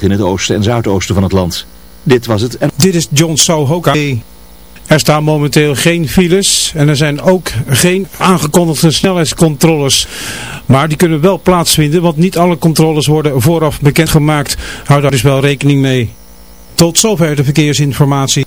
in het oosten en zuidoosten van het land. Dit was het. En... Dit is John Souhoka. Er staan momenteel geen files en er zijn ook geen aangekondigde snelheidscontroles. Maar die kunnen wel plaatsvinden, want niet alle controles worden vooraf bekendgemaakt. Hou daar dus wel rekening mee. Tot zover de verkeersinformatie.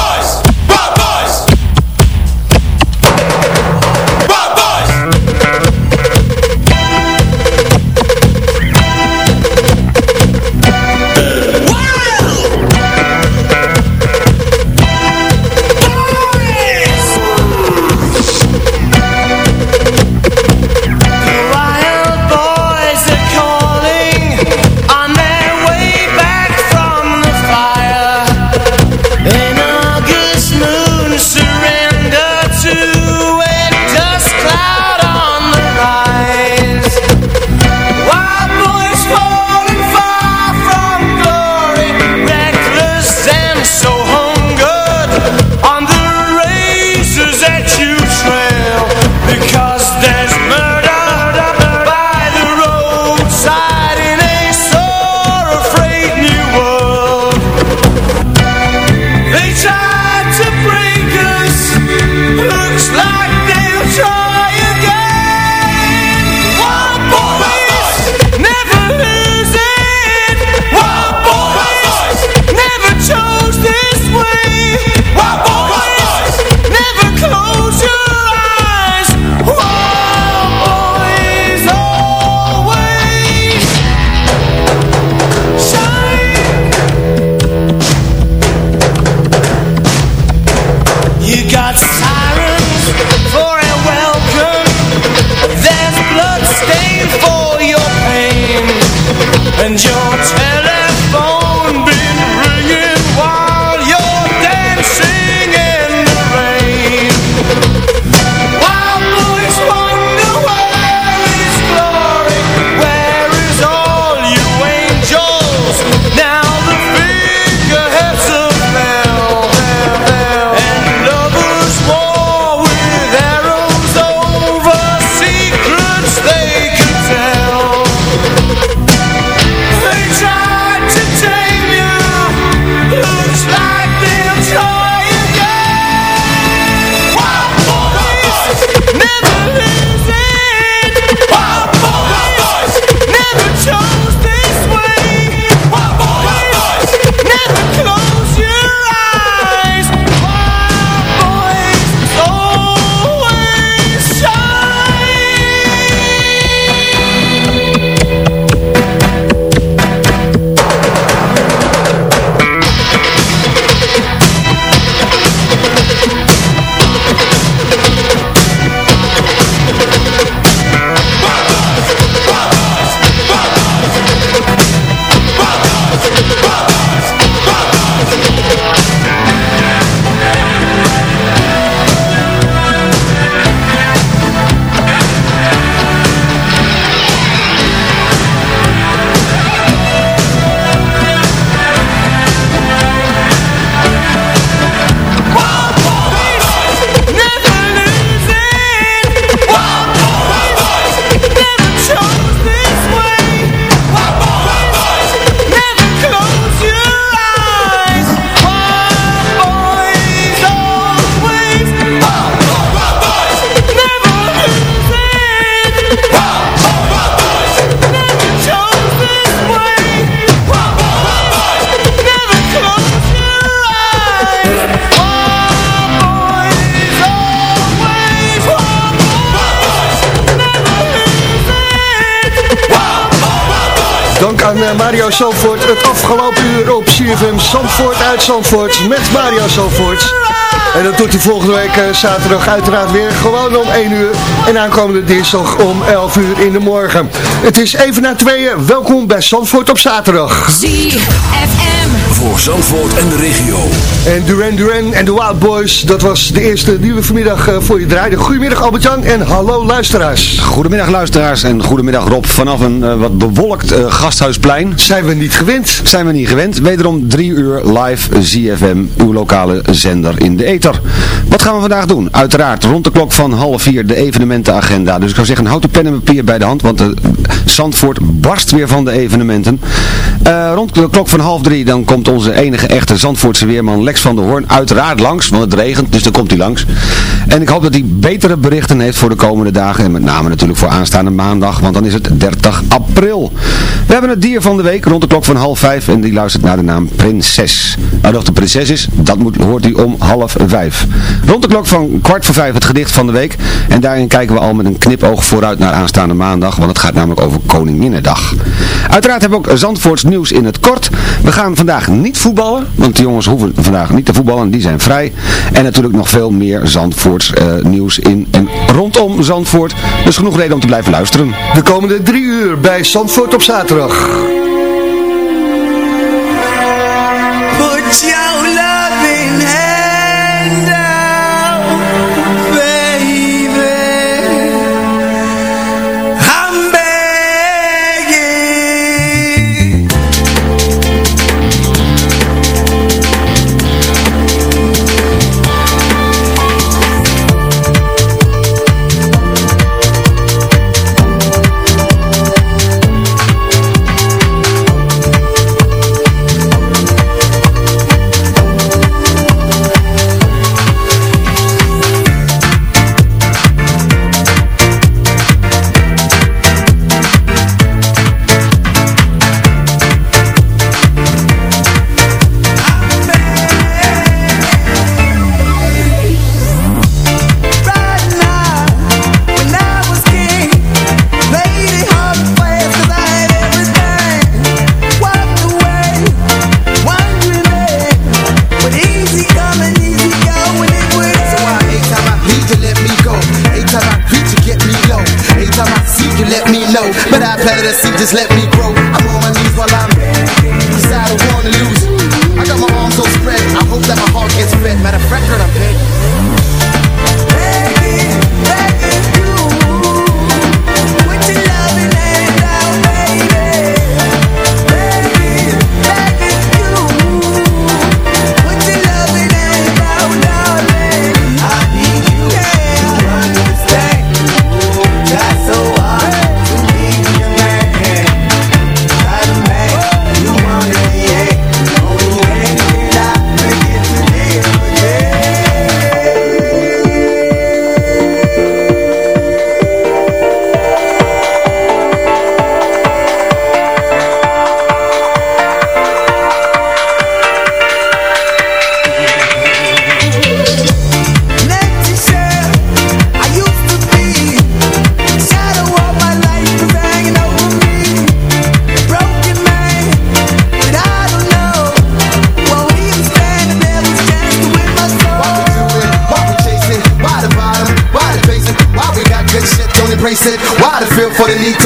Eh, Mario Zandvoort. Het afgelopen uur op CFM Zandvoort uit Zandvoort met Mario Zandvoort. En dat doet hij volgende week eh, zaterdag uiteraard weer gewoon om 1 uur. En aankomende dinsdag om 11 uur in de morgen. Het is even na tweeën. Welkom bij Zandvoort op zaterdag. ZFM. Voor Zandvoort en de regio. En Duran Duran en de Wild Boys, dat was de eerste die we vanmiddag eh, voor je draaiden. Goedemiddag Albert-Jan en hallo luisteraars. Goedemiddag luisteraars en goedemiddag Rob vanaf een uh, wat bewolkt uh, gasthuisplein. Zijn we niet gewend? Zijn we niet gewend. Wederom drie uur live ZFM, uw lokale zender in de ether. Wat gaan we vandaag doen? Uiteraard rond de klok van half vier de evenementenagenda. Dus ik zou zeggen, houd de pen en papier bij de hand, want de Zandvoort barst weer van de evenementen. Uh, rond de klok van half drie dan komt onze enige echte Zandvoortse weerman Lex van der Hoorn uiteraard langs, want het regent, dus dan komt hij langs. En ik hoop dat hij betere berichten heeft voor de komende dagen en met name natuurlijk voor aanstaande maandag, want dan is het 30 april. We hebben het dier van de week rond de klok van half vijf en die luistert naar de naam Prinses. Nou, of de prinses is, dat moet, hoort hij om half vijf. Rond de klok van kwart voor vijf het gedicht van de week en daarin kijken we al met een knipoog vooruit naar aanstaande maandag, want het gaat namelijk over Koninginnedag. Uiteraard hebben we ook Zandvoorts nieuws in het kort. We gaan vandaag niet voetballen, want de jongens hoeven vandaag niet te voetballen, die zijn vrij. En natuurlijk nog veel meer Zandvoorts uh, nieuws in en rondom Zandvoort. Dus genoeg reden om te blijven luisteren. De komende drie uur bij Zandvoort op zaterdag. Put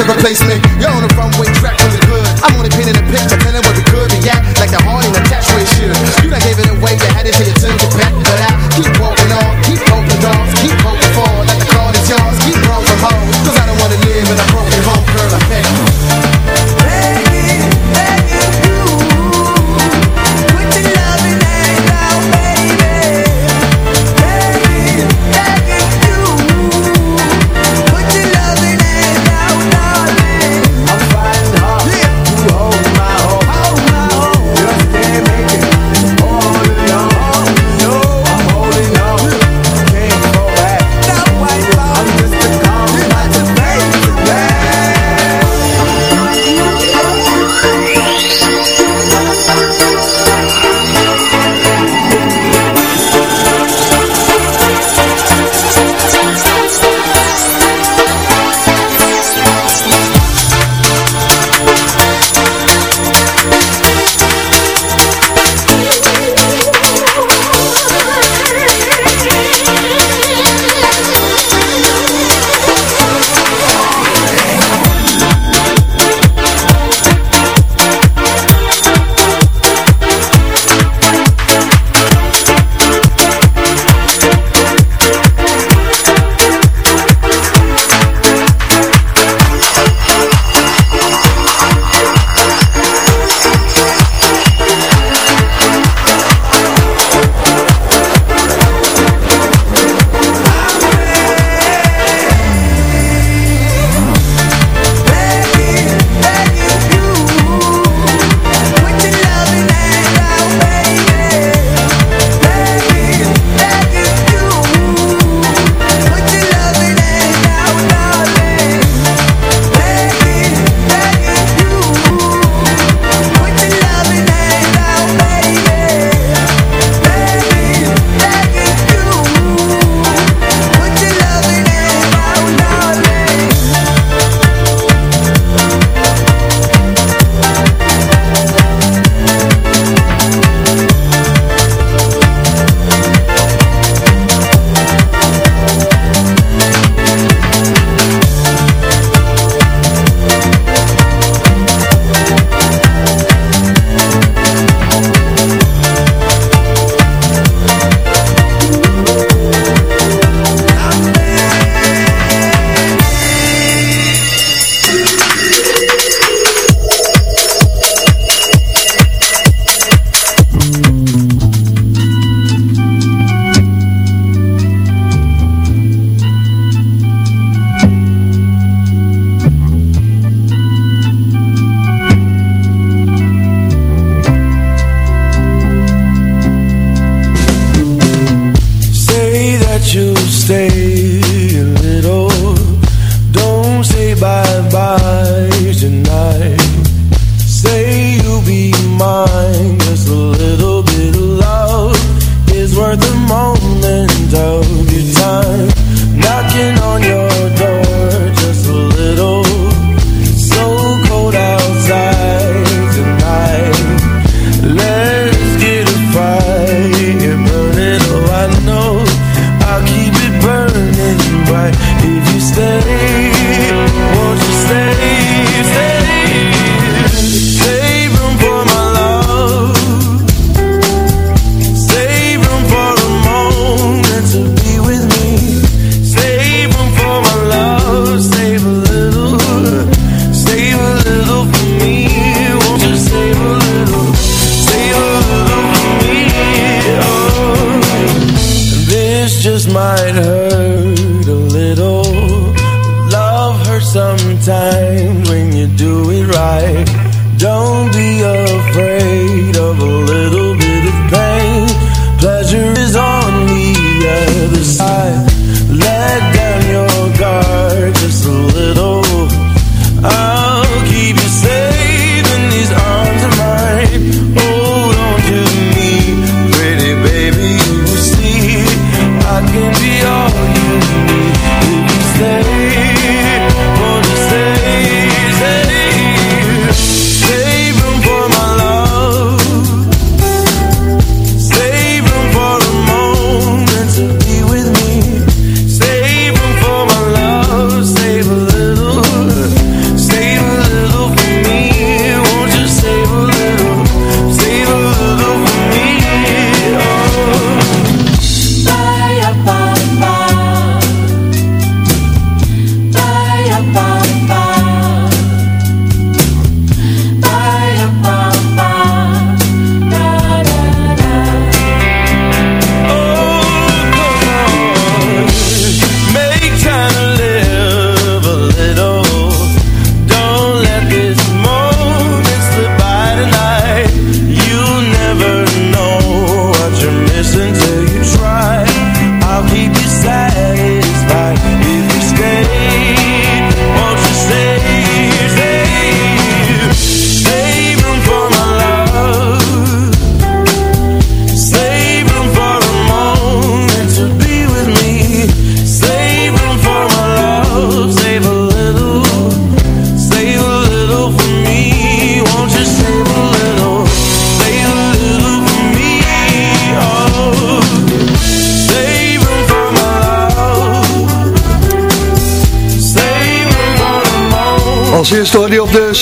replacement.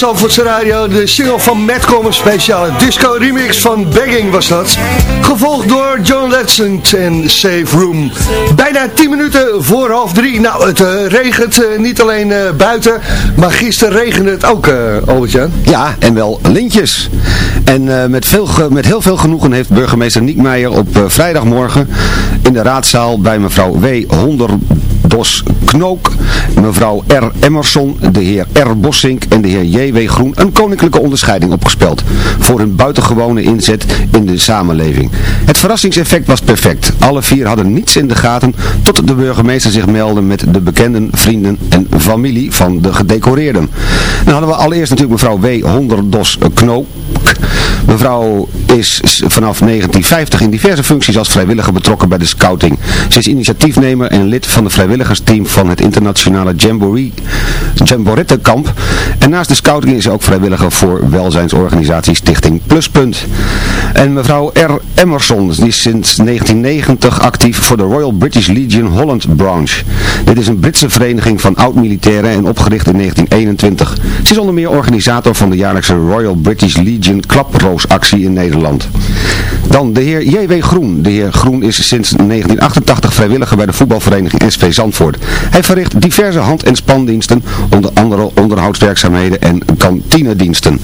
Op de single van Madcom, een speciale disco remix van Begging was dat. Gevolgd door John Legend en Save Room. Bijna 10 minuten voor half drie. Nou, het eh, regent eh, niet alleen eh, buiten, maar gisteren regende het ook, Albert-Jan. Ja, en wel lintjes. En eh, met, veel met heel veel genoegen heeft burgemeester Niek Meijer op eh, vrijdagmorgen in de raadzaal bij mevrouw W. Honderdos Knook, mevrouw R. Emerson, de heer R. Bossink en de heer J.W. Groen een koninklijke onderscheiding opgespeld voor hun buitengewone inzet in de samenleving. Het verrassingseffect was perfect. Alle vier hadden niets in de gaten tot de burgemeester zich meldde met de bekenden, vrienden en familie van de gedecoreerden. Dan hadden we allereerst natuurlijk mevrouw W. Honderdos Knook. Mevrouw is vanaf 1950 in diverse functies als vrijwilliger betrokken bij de scouting. Ze is initiatiefnemer en lid van het vrijwilligersteam van het internationale Jamboree, Jamborettenkamp. En naast de scouting is ze ook vrijwilliger voor welzijnsorganisatie Stichting Pluspunt. En mevrouw R. Emerson is sinds 1990 actief voor de Royal British Legion Holland Branch. Dit is een Britse vereniging van oud-militairen en opgericht in 1921. Ze is onder meer organisator van de jaarlijkse Royal British Legion klaproosactie in Nederland. Dan de heer J.W. Groen. De heer Groen is sinds 1988 vrijwilliger bij de voetbalvereniging SV Zandvoort. Hij verricht diverse hand- en spandiensten, onder andere onderhoudswerkzaamheden en kantinediensten.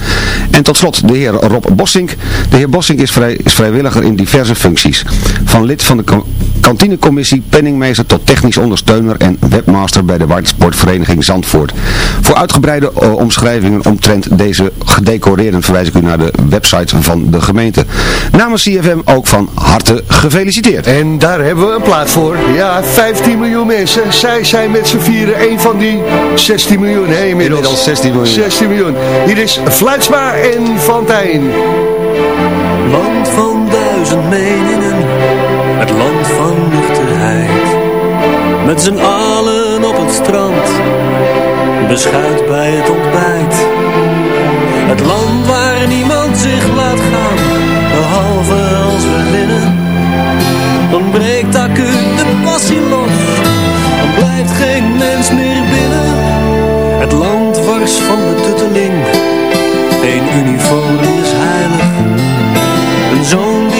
En tot slot de heer Rob Bossink. De heer Bossink is, vrij, is vrijwilliger in diverse functies. Van lid van de ka- kantinecommissie, penningmeester tot technisch ondersteuner en webmaster bij de watersportvereniging Zandvoort. Voor uitgebreide eh, omschrijvingen omtrent deze gedecoreerden verwijs ik u naar de website van de gemeente. Namens CFM ook van harte gefeliciteerd. En daar hebben we een plaat voor. Ja, 15 miljoen mensen. Zij zijn met z'n vieren een van die 16 miljoen. Hey, inmiddels. inmiddels 16 miljoen. 16 miljoen. Hier is Fluitsma en Fantijn. Land van duizend meningen, het land van nuchterheid. Met z'n allen op het strand, beschuit bij het ontbijt. Het land waar niemand zich laat gaan als we winnen. Dan breekt acuut de passie los, dan blijft geen mens meer binnen. Het land wars van de tutteling, één uniform is heilig. Een zoon die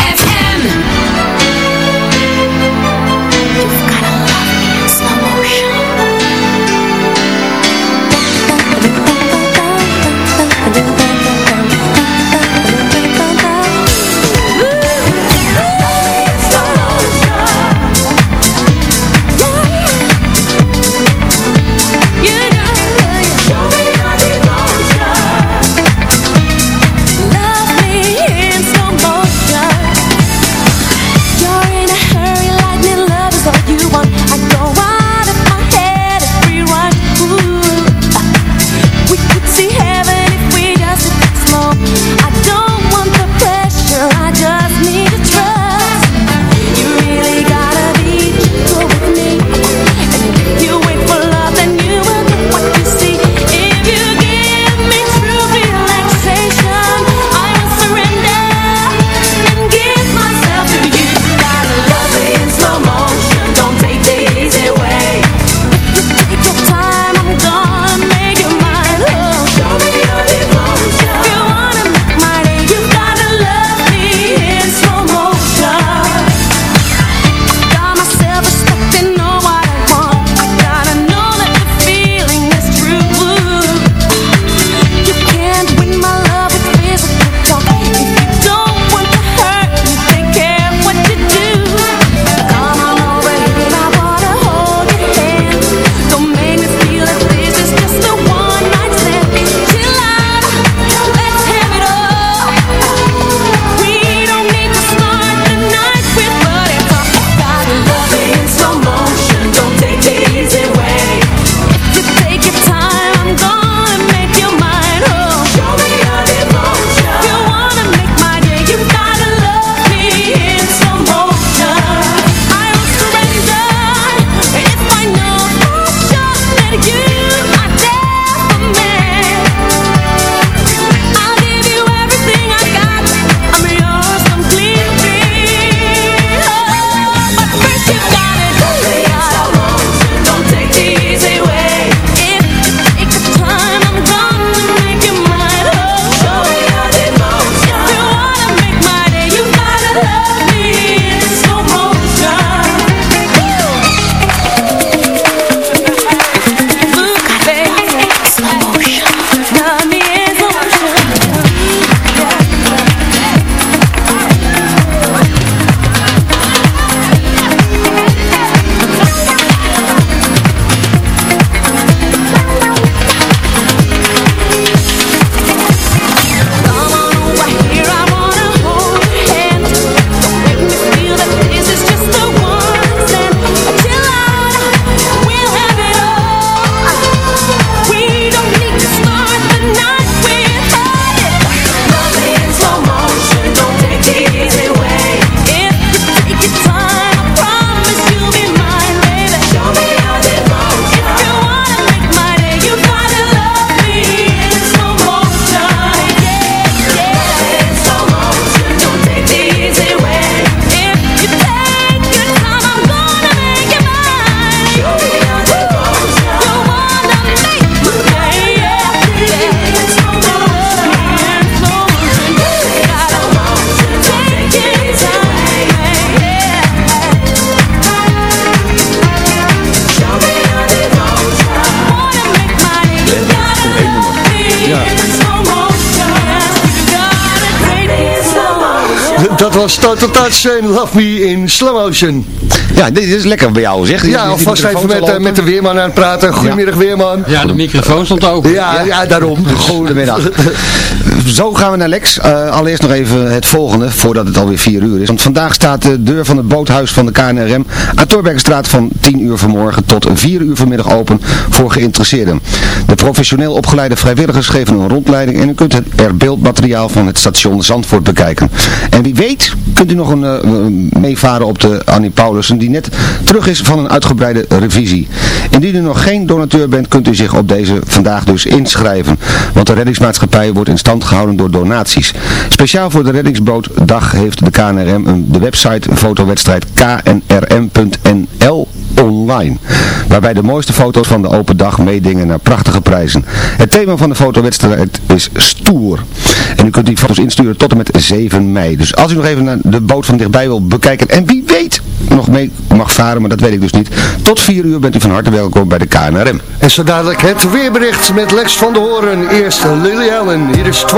was Total Touch en Love Me in Slow Motion. Ja, dit is lekker bij jou zeg. Ja, alvast even met, eh, met de weerman aan het praten. Goedemiddag weerman. Ja, de microfoon stond open. Ja, ja daarom. Goedemiddag. Zo gaan we naar Lex. Eh, allereerst nog even het volgende, voordat het alweer 4 uur is. Want vandaag staat de deur van het boothuis van de KNRM aan Torbergenstraat van 10 uur vanmorgen tot 4 uur vanmiddag open voor geïnteresseerden. De professioneel opgeleide vrijwilligers geven een rondleiding en u kunt er beeldmateriaal van het station Zandvoort bekijken. En wie weet kunt u nog een, eh, meevaren op de Annie Paulussen die net terug is van een uitgebreide revisie. Indien u nog geen donateur bent kunt u zich op deze vandaag dus inschrijven. Want de reddingsmaatschappij wordt in stand gehouden door donaties. Speciaal voor de reddingsbootdag heeft de KNRM een, de website fotowedstrijd knrm.nl online. Waarbij de mooiste foto's van de open dag meedingen naar prachtige prijzen. Het thema van de fotowedstrijd is stoer. En u kunt die foto's insturen tot en met 7 mei. Dus als u nog even naar de boot van dichtbij wil bekijken en wie weet nog mee mag varen, maar dat weet ik dus niet. Tot 4 uur bent u van harte welkom bij de KNRM. En zo dadelijk het weerbericht met Lex van der Hoorn. Eerst Lily Allen, hier is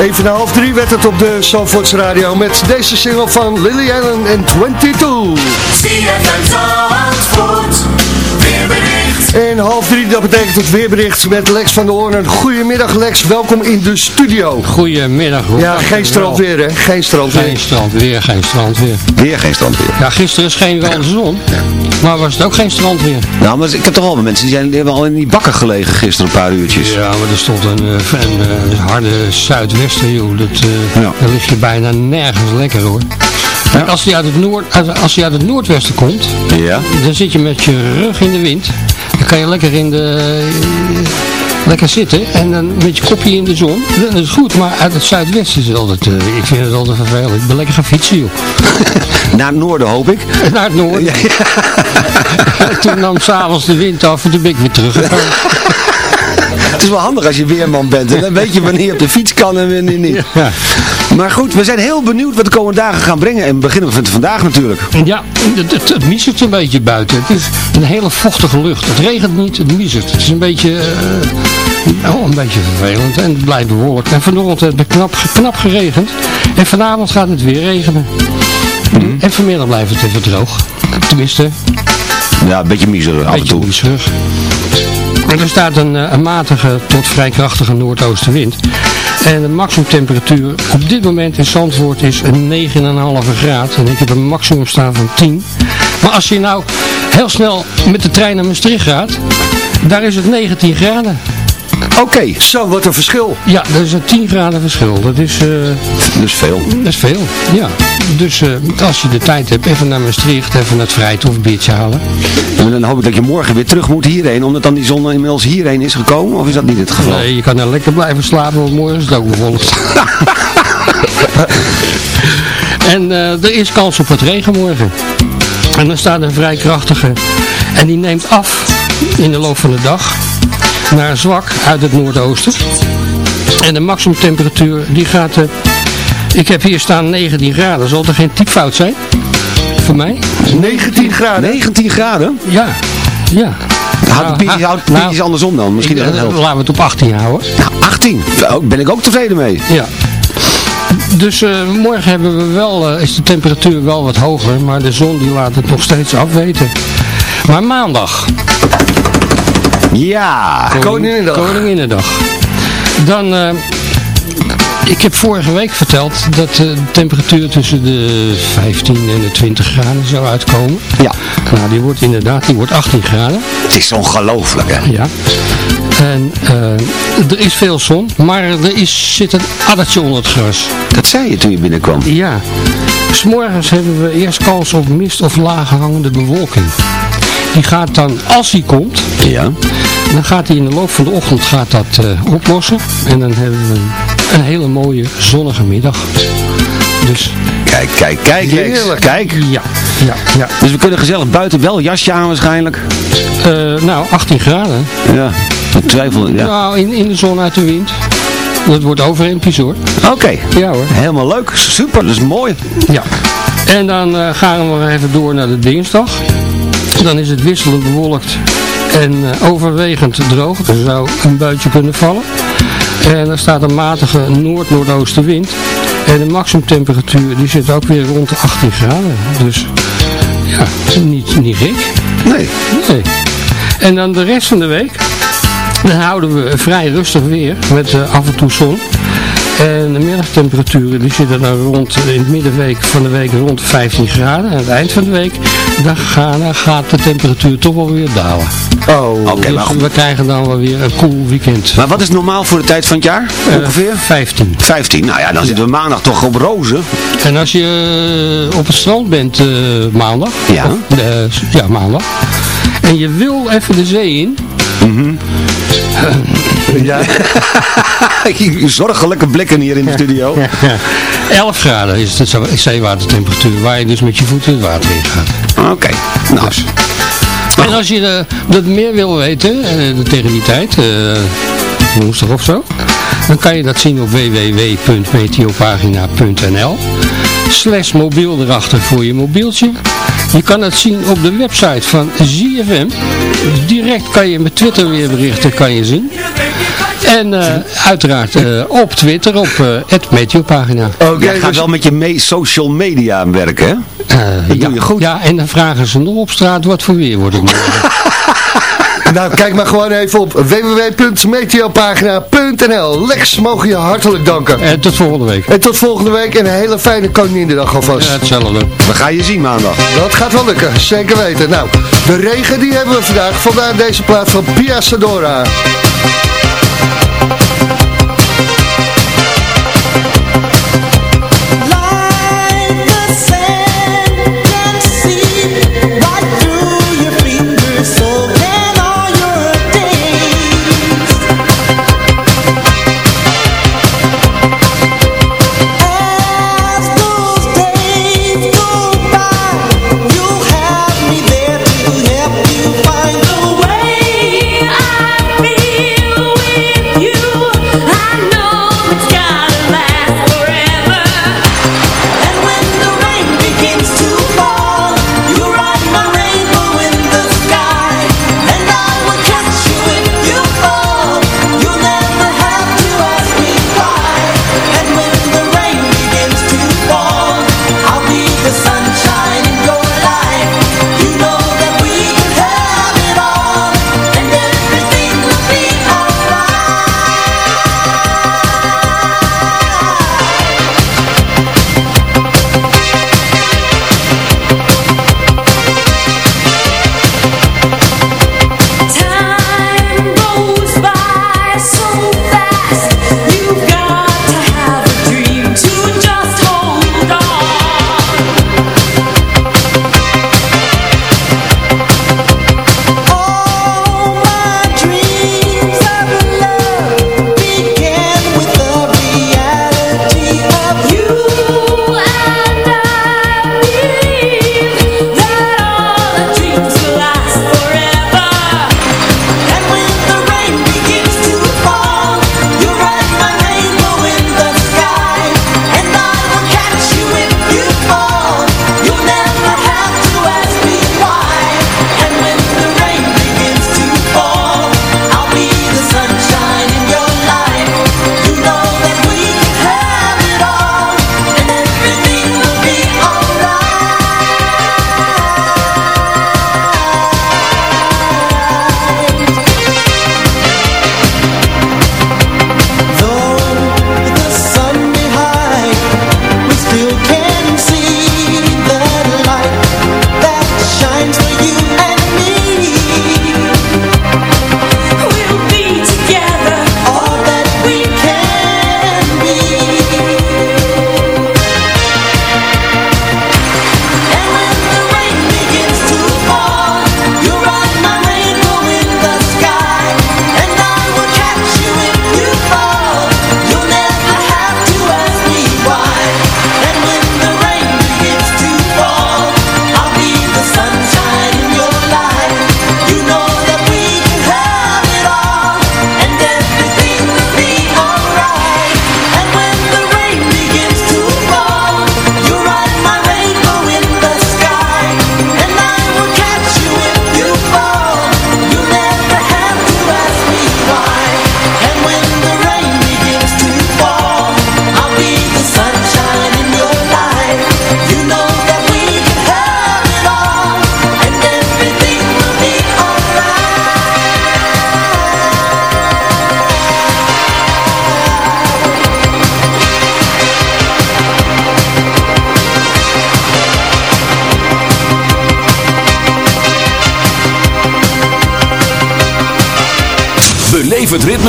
Even na half drie werd het op de Zandvoorts Radio met deze single van Lily Allen en 22. CFM Zandvoort, weerbericht. En half drie, dat betekent het weerbericht met Lex van der Hoorn. Goedemiddag Lex, welkom in de studio. Goedemiddag. hoor. Ja, geen strandweer hè, geen strandweer. Geen strandweer, geen strandweer. Weer geen strandweer. Ja, gisteren scheen wel de zon, maar was het ook geen strandweer. Nou, maar ik heb toch wel mensen die, zijn, die hebben al in die bakken gelegen gisteren een paar uurtjes. Ja, maar er stond een, eh, een, eh, harde zuidwesten, joh. Dat, eh, Dan lig je bijna nergens lekker, hoor. Als hij uit het, noord, als hij uit het noordwesten komt, Ja. dan zit je met je rug in de wind. Dan kan je lekker in de... Lekker zitten en dan met je kopje in de zon. Dat is goed, maar uit het zuidwesten is het altijd... eh, ik vind het altijd vervelend. Ik ben lekker gaan fietsen, joh. Naar het noorden hoop ik. Naar het noorden. toen nam s'avonds de wind af en toen ben ik weer teruggekomen. Het is wel handig als je weerman bent. En dan weet je wanneer je op de fiets kan en wanneer niet. Maar goed, we zijn heel benieuwd wat de komende dagen gaan brengen. En beginnen we van vandaag natuurlijk. Ja, het, het, het miezert een beetje buiten. Het is een hele vochtige lucht. Het regent niet, het miezert. Het is een beetje, eh, oh, een beetje vervelend en het blijft bewolkt. En vanochtend heeft het knap, knap geregend. En vanavond gaat het weer regenen. En vanmiddag blijft het even droog. Tenminste, Ja, een beetje miserig af en toe. miserig. Er staat een, eh, een matige tot vrij krachtige noordoostenwind. En de maximumtemperatuur op dit moment in Zandvoort is een 9,5 graad. En ik heb een maximum staan van 10. Maar als je nou heel snel met de trein naar Maastricht gaat, daar is het 19 graden. Oké. Zo, wat een verschil. Ja, dat is een 10 graden verschil. Dat is, eh, Dat is veel. dat is veel, ja. Dus eh, als je de tijd hebt, even naar Maastricht, even naar het Vrijt of een biertje halen. En dan hoop ik dat je morgen weer terug moet hierheen. Omdat dan die zon inmiddels hierheen is gekomen. Of is dat niet het geval? Nee, je kan er lekker blijven slapen, want morgen is het ook bevolkt. en eh, er is kans op het regen morgen. En dan staat een vrij krachtige. En die neemt af in de loop van de dag naar zwak uit het noordoosten. En de maximumtemperatuur die gaat... eh, ik heb hier staan 19 graden. Zal er geen typfout zijn? Voor mij? 19 graden? 19 graden? Ja. Ja. Houd de houd de piertjes andersom dan. Misschien ik- dat het eh, helpt. Laten we het op 18 houden. Nou, 18. Daar ben ik ook tevreden mee. Ja. Dus eh, morgen hebben we wel, eh, is de temperatuur wel wat hoger, maar de zon die laat het nog steeds afweten. Maar maandag, Ja. Koninginnedag. Koninginnedag. Dan, eh, ik heb vorige week verteld dat de temperatuur tussen de 15 en de 20 graden zou uitkomen. Ja. Nou, die wordt inderdaad, die wordt 18 graden. Het is ongelooflijk, hè? Ja. En eh, er is veel zon, maar er is, zit een addertje onder het gras. Dat zei je toen je binnenkwam. Ja. S'morgens hebben we eerst kans op mist of lage hangende bewolking. Die gaat dan, als die komt, Ja. dan gaat die in de loop van de ochtend gaat dat eh, oplossen. En dan hebben we een, een hele mooie zonnige middag. Dus Kijk, kijk, kijk. Heerlijk. Kijk. ja, ja, ja. Dus we kunnen gezellig buiten wel jasje aan waarschijnlijk. Eh, nou, 18 graden. Ja. Ik twijfel. Ja. Nou, in, in de zon uit de wind. Dat wordt overhemdjes hoor. Oké. Ja hoor. Helemaal leuk. Super. Dat is mooi. Ja. En dan eh, gaan we even door naar de dinsdag. Dan is het wisselend bewolkt en eh, overwegend droog. Er zou een buitje kunnen vallen. En er staat een matige noord-noordoostenwind. En de maximumtemperatuur die zit ook weer rond de 18 graden. Dus ja, niet, niet gek. Nee. Nee. En dan de rest van de week. Dan houden we vrij rustig weer. Met eh, af en toe zon. En de middagtemperaturen die zitten dan rond, in het middenweek van de week rond 15 graden. En aan het eind van de week dan gaat de temperatuur toch wel weer dalen. Oh. Oké, dus maar goed. we krijgen dan wel weer een cool weekend. Maar wat is normaal voor de tijd van het jaar? Eh, Ongeveer? 15. 15. Nou ja, dan zitten we maandag toch op rozen. En als je eh, op het strand bent eh, maandag. Ja. of, ja, maandag. En je wil even de zee in. Ja. Zorgelijke blikken hier in de studio. 11 graden is de zeewatertemperatuur. Waar je dus met je voeten het water in gaat. Oké. Nou, En als je eh, dat meer wil weten, eh, tegen die tijd, eh, woensdag of zo, dan kan je dat zien op www.meteopagina.nl slash mobiel erachter voor je mobieltje. Je kan het zien op de website van ZFM. Direct kan je met Twitter weerberichten kan je zien. En eh, uiteraard eh, op Twitter op eh het Meteopagina. Oké, jij gaat dus- wel met je me- social media aan werken, hè? Dat ja, doe je goed. Ja, en dan vragen ze nog op straat wat voor weer wordt het morgen. Nou, kijk maar gewoon even op www.meteopagina.nl. Lex, mogen je hartelijk danken. En tot volgende week. En tot volgende week en een hele fijne Koninginnedag alvast. Ja, hetzelfde. We gaan je zien maandag. Dat gaat wel lukken, zeker weten. Nou, de regen die hebben we vandaag. Vandaar deze plaat van Pia Sadora. Thank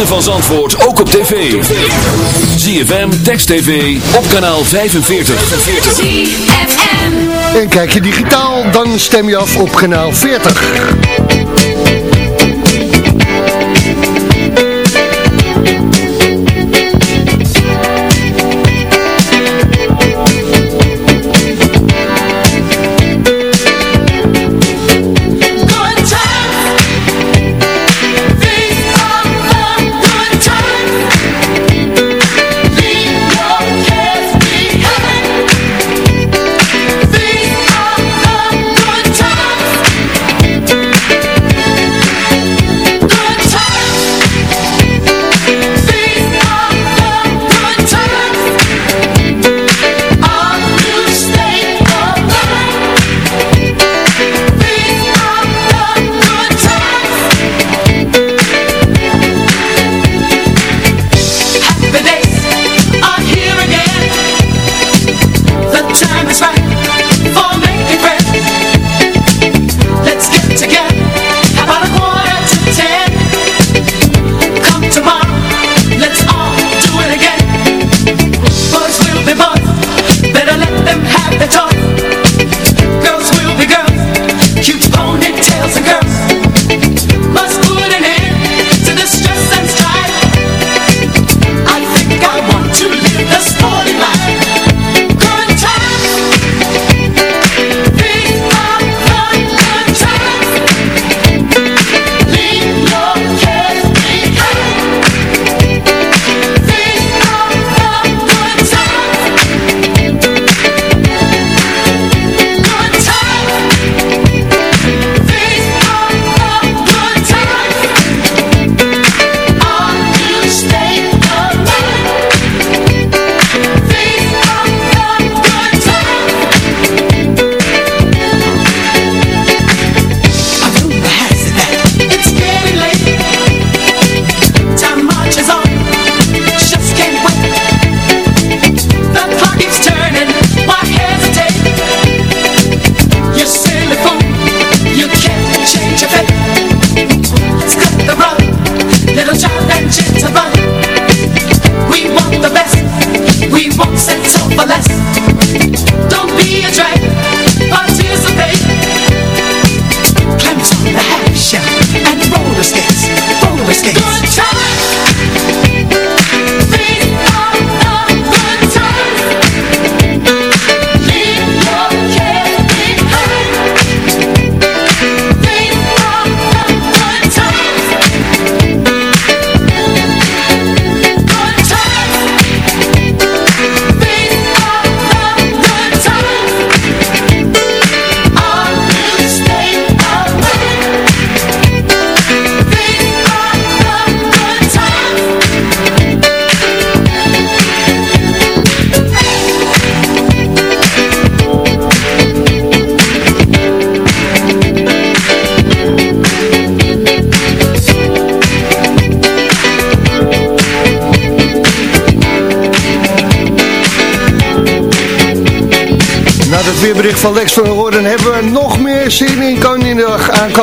van Zandvoort ook op tv. ZFM, Text TV, op kanaal 45. ZFM. En kijk je digitaal, dan stem je af op kanaal 40.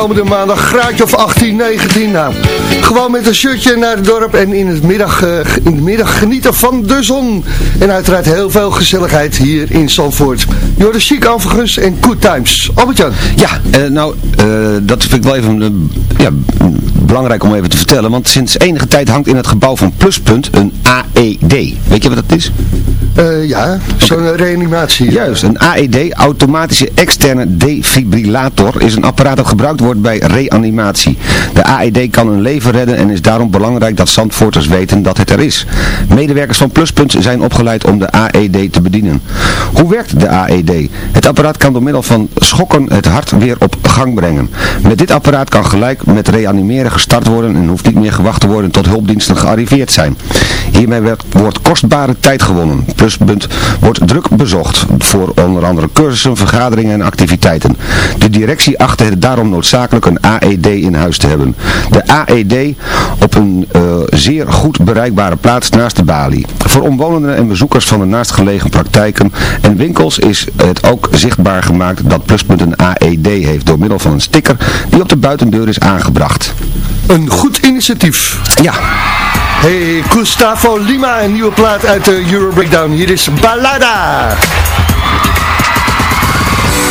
Aankomende maandag. Graadje of 18, 19. Nou, gewoon met een shirtje naar het dorp en in, het middag, eh, in de middag genieten van de zon. En uiteraard heel veel gezelligheid hier in Zandvoort. Joris Chic overigens en Good Times. Albert-Jan. Ja, eh, nou, eh, dat vind ik wel even ja, belangrijk om even te vertellen. Want sinds enige tijd hangt in het gebouw van Pluspunt een AED. Weet je wat dat is? Eh, ja, zo'n reanimatie. Juist, een AED, automatische externe defibrillator, is een apparaat dat gebruikt wordt bij reanimatie. De AED kan een leven redden en is daarom belangrijk dat Zandvoorters weten dat het er is. Medewerkers van Pluspunt zijn opgeleid om de AED te bedienen. Hoe werkt de AED? Het apparaat kan door middel van schokken het hart weer op gang brengen. Met dit apparaat kan gelijk met reanimeren gestart worden en hoeft niet meer gewacht te worden tot hulpdiensten gearriveerd zijn. Hiermee wordt kostbare tijd gewonnen. Pluspunt wordt druk bezocht voor onder andere cursussen, vergaderingen en activiteiten. De directie achtte het daarom noodzakelijk een AED in huis te hebben. De AED op een eh, zeer goed bereikbare plaats naast de balie. Voor omwonenden en bezoekers van de naastgelegen praktijken en winkels is het ook zichtbaar gemaakt dat Pluspunt een AED heeft door middel van een sticker die op de buitendeur is aangebracht. Een goed initiatief. Ja. Hey, Gustavo Lima, een nieuwe plaat uit de Euro Breakdown. Hier is Balada.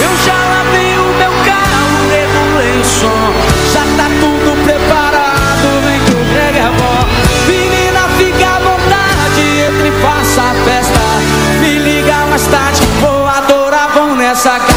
Eu já lavei o meu carro, regulei o som Já tá tudo preparado, vem que o reggae é bom Menina, fica à vontade, entre e faça a festa Me liga mais tarde, vou adorar, vão nessa casa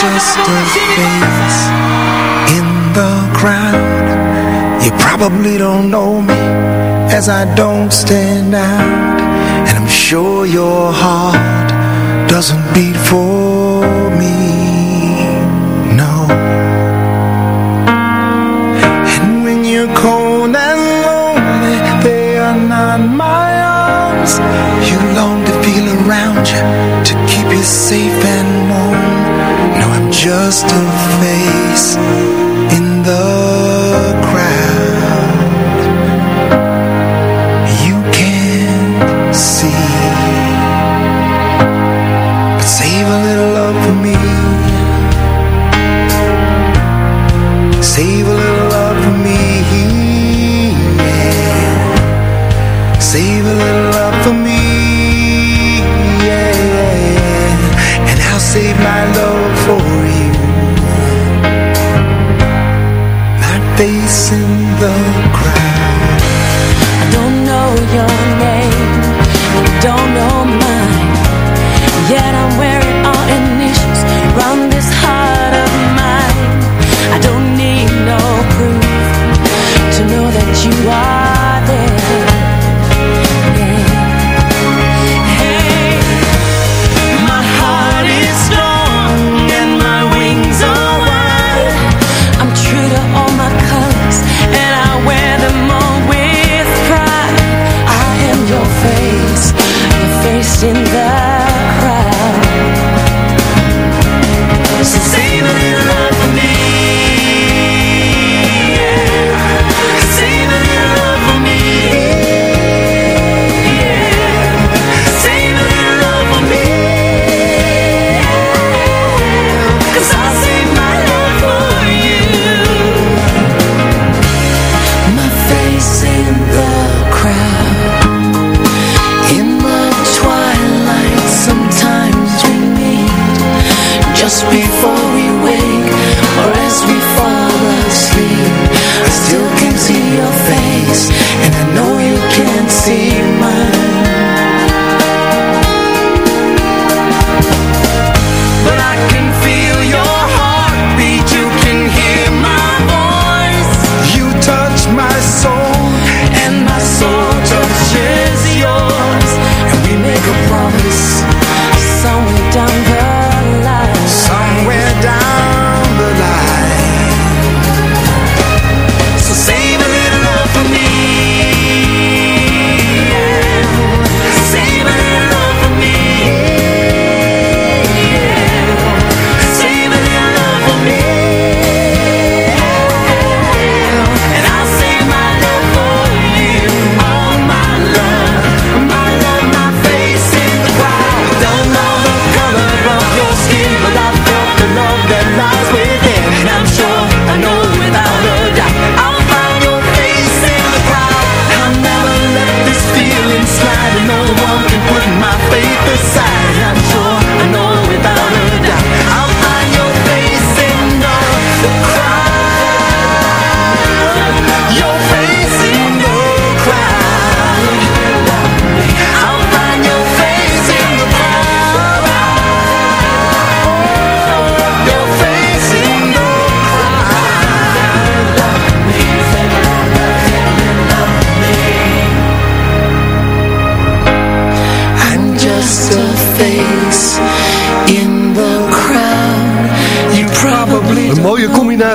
just a face in the crowd. You probably don't know me as I don't stand out. And I'm sure your heart doesn't beat for me. No. And when you're cold and lonely They are not my arms. You're to feel around you To keep you safe and just a face.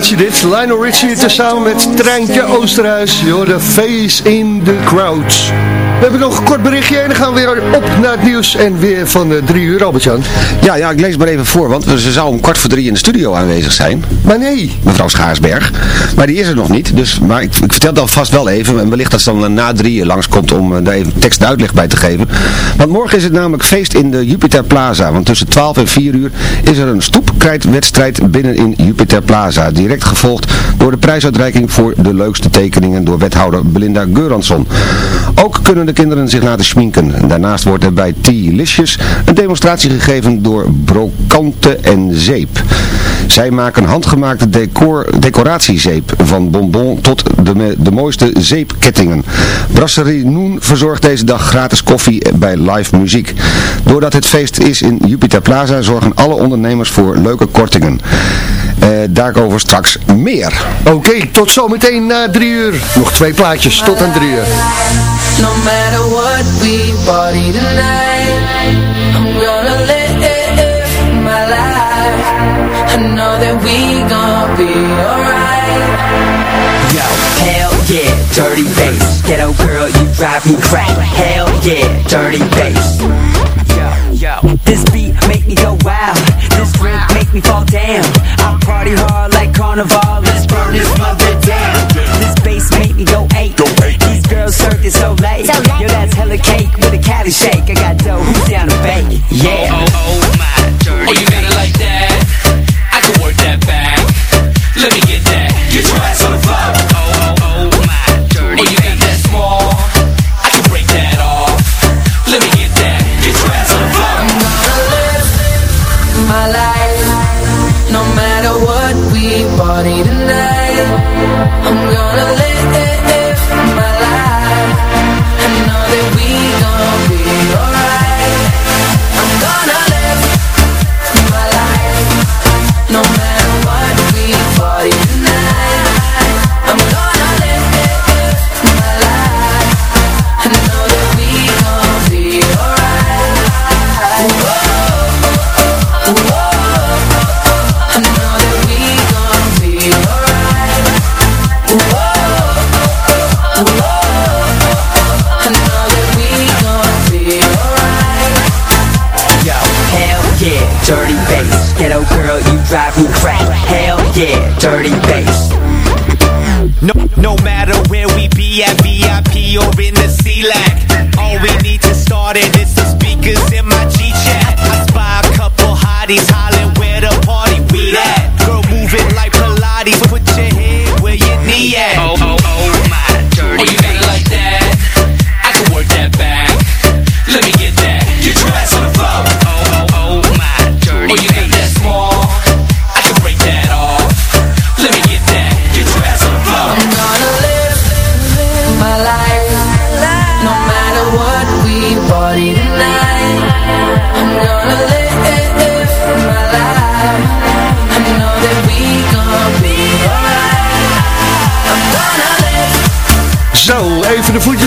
Combinatie dit. Lionel Richie tezamen met Treintje Oosterhuis. You're the face in the crowd. We hebben nog een kort berichtje en dan gaan we weer op naar het nieuws en weer van de drie uur, Albert-Jan. Ja, ja, ik lees maar even voor, want ze zou om kwart voor drie in de studio aanwezig zijn. Maar nee. Mevrouw Schaarsberg. Maar die is er nog niet, dus, maar ik, ik vertel dat vast wel even. En wellicht dat ze dan eh, na drie langskomt om eh, daar even tekst en uitleg bij te geven. Want morgen is het namelijk feest in de Jupiter Plaza. Want tussen 12 en 4 uur is er een stoepkrijtwedstrijd binnen in Jupiter Plaza. Direct gevolgd door de prijsuitreiking voor de leukste tekeningen door wethouder Belinda Geuransson. Ook kunnen de kinderen zich laten schminken. Daarnaast wordt er bij T-Licious een demonstratie gegeven door Brokante en Zeep. Zij maken handgemaakte decor, decoratiezeep van bonbon tot de, de mooiste zeepkettingen. Brasserie Noen verzorgt deze dag gratis koffie bij live muziek. Doordat het feest is in Jupiter Plaza zorgen alle ondernemers voor leuke kortingen. Eh, daarover straks meer. Oké, tot zometeen na drie uur. Nog twee plaatjes, tot aan drie uur. No matter what we party tonight, I'm gonna live my life. I know that we gonna be alright. Yo, hell yeah, dirty bass. Ghetto girl, you drive me crazy. Hell yeah, dirty bass. Yo, yo, this beat make me go wild. This drink make me fall down. I party hard like carnival. Let's burn this mother Cali shake. I got dough, who's down to bake? Yeah.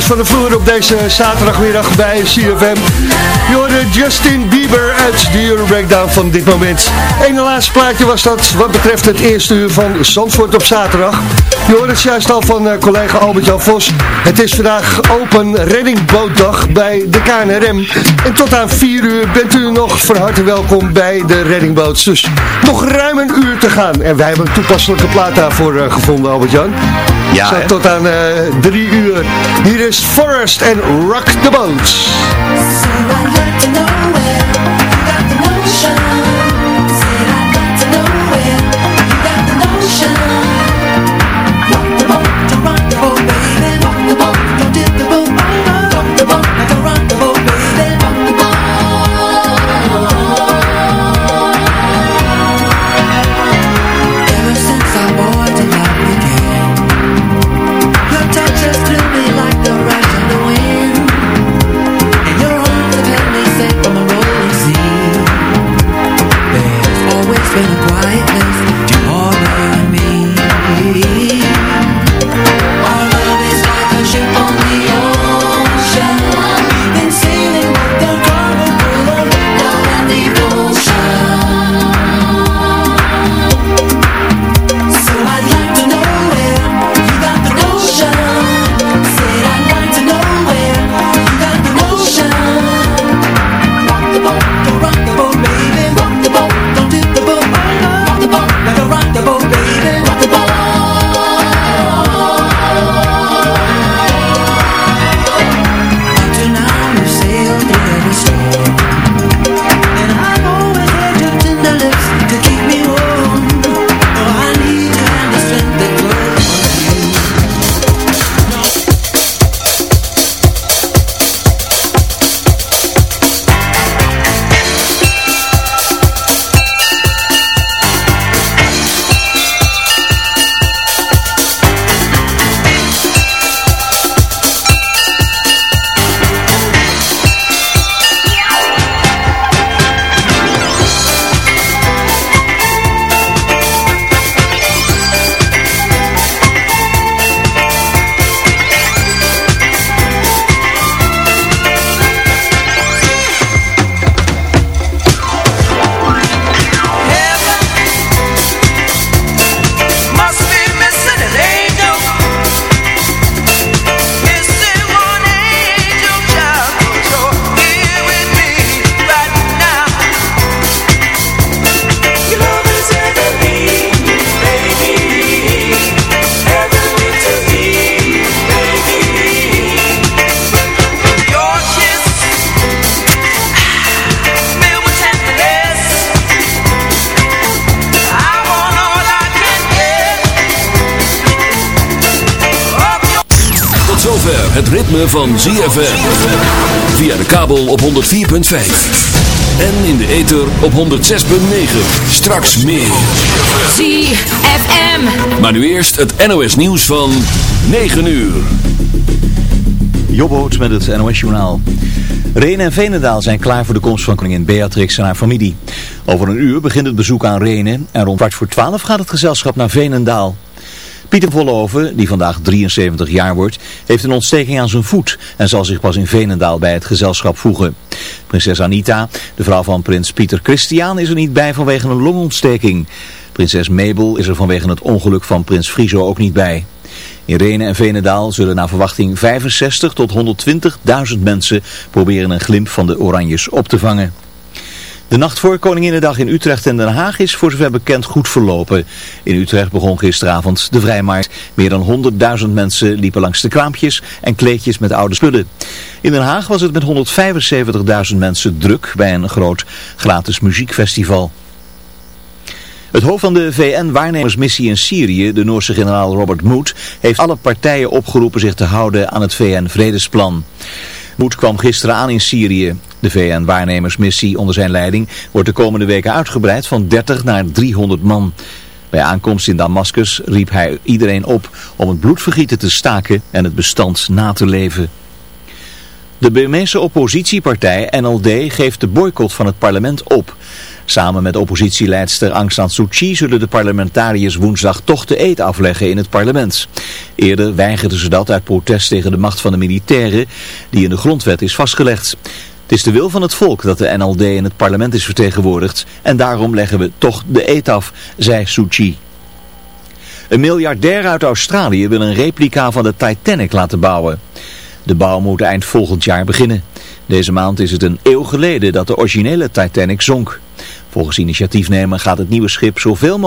Van de vloer op deze zaterdagmiddag bij CFM. Je Justin Bieber uit de Euro Breakdown van dit moment. En de laatste plaatje was dat wat betreft het eerste uur van Zandvoort op zaterdag. Je hoorde het juist al van eh, collega Albert-Jan Vos. Het is vandaag open reddingbootdag bij de KNRM. En tot aan 4 uur bent u nog van harte welkom bij de reddingboot. Dus nog ruim een uur te gaan. En wij hebben een toepasselijke plaat daarvoor eh, gevonden, Albert-Jan. Ja, Zo tot aan eh, drie uur. Hier is Forest en Rock the Boat. Ever kabel op 104.5. En in de ether op 106.9. Straks meer. ZFM. Maar nu eerst het NOS nieuws van 9 uur. Jobboot met het NOS journaal. Renen en Venendaal zijn klaar voor de komst van koningin Beatrix en haar familie. Over een uur begint het bezoek aan Renen en rond kwart voor twaalf gaat het gezelschap naar Venendaal. Pieter Volloven, die vandaag 73 jaar wordt, heeft een ontsteking aan zijn voet en zal zich pas in Venendaal bij het gezelschap voegen. Prinses Anita, de vrouw van prins Pieter Christian, is er niet bij vanwege een longontsteking. Prinses Mabel is er vanwege het ongeluk van prins Friso ook niet bij. In Renen en Venendaal zullen naar verwachting 65 tot 120.000 mensen proberen een glimp van de Oranjes op te vangen. De nacht voor Koninginnedag in Utrecht en Den Haag is voor zover bekend goed verlopen. In Utrecht begon gisteravond de vrijmarkt. Meer dan 100.000 mensen liepen langs de kraampjes en kleedjes met oude spullen. In Den Haag was het met 175.000 mensen druk bij een groot gratis muziekfestival. Het hoofd van de VN-waarnemersmissie in Syrië, de Noorse generaal Robert Mood, heeft alle partijen opgeroepen zich te houden aan het VN-vredesplan. Moed kwam gisteren aan in Syrië. De VN-waarnemersmissie onder zijn leiding wordt de komende weken uitgebreid van 30 naar 300 man. Bij aankomst in Damascus riep hij iedereen op om het bloedvergieten te staken en het bestand na te leven. De Burmeese oppositiepartij NLD geeft de boycott van het parlement op. Samen met oppositieleidster Aung San Suu zullen de parlementariërs woensdag toch de eet afleggen in het parlement. Eerder weigerden ze dat uit protest tegen de macht van de militairen die in de grondwet is vastgelegd. Het is de wil van het volk dat de NLD in het parlement is vertegenwoordigd en daarom leggen we toch de eet af, zei Suu. Een miljardair uit Australië wil een replica van de Titanic laten bouwen. De bouw moet eind volgend jaar beginnen. Deze maand is het een eeuw geleden dat de originele Titanic zonk. Volgens initiatiefnemer gaat het nieuwe schip zoveel mogelijk...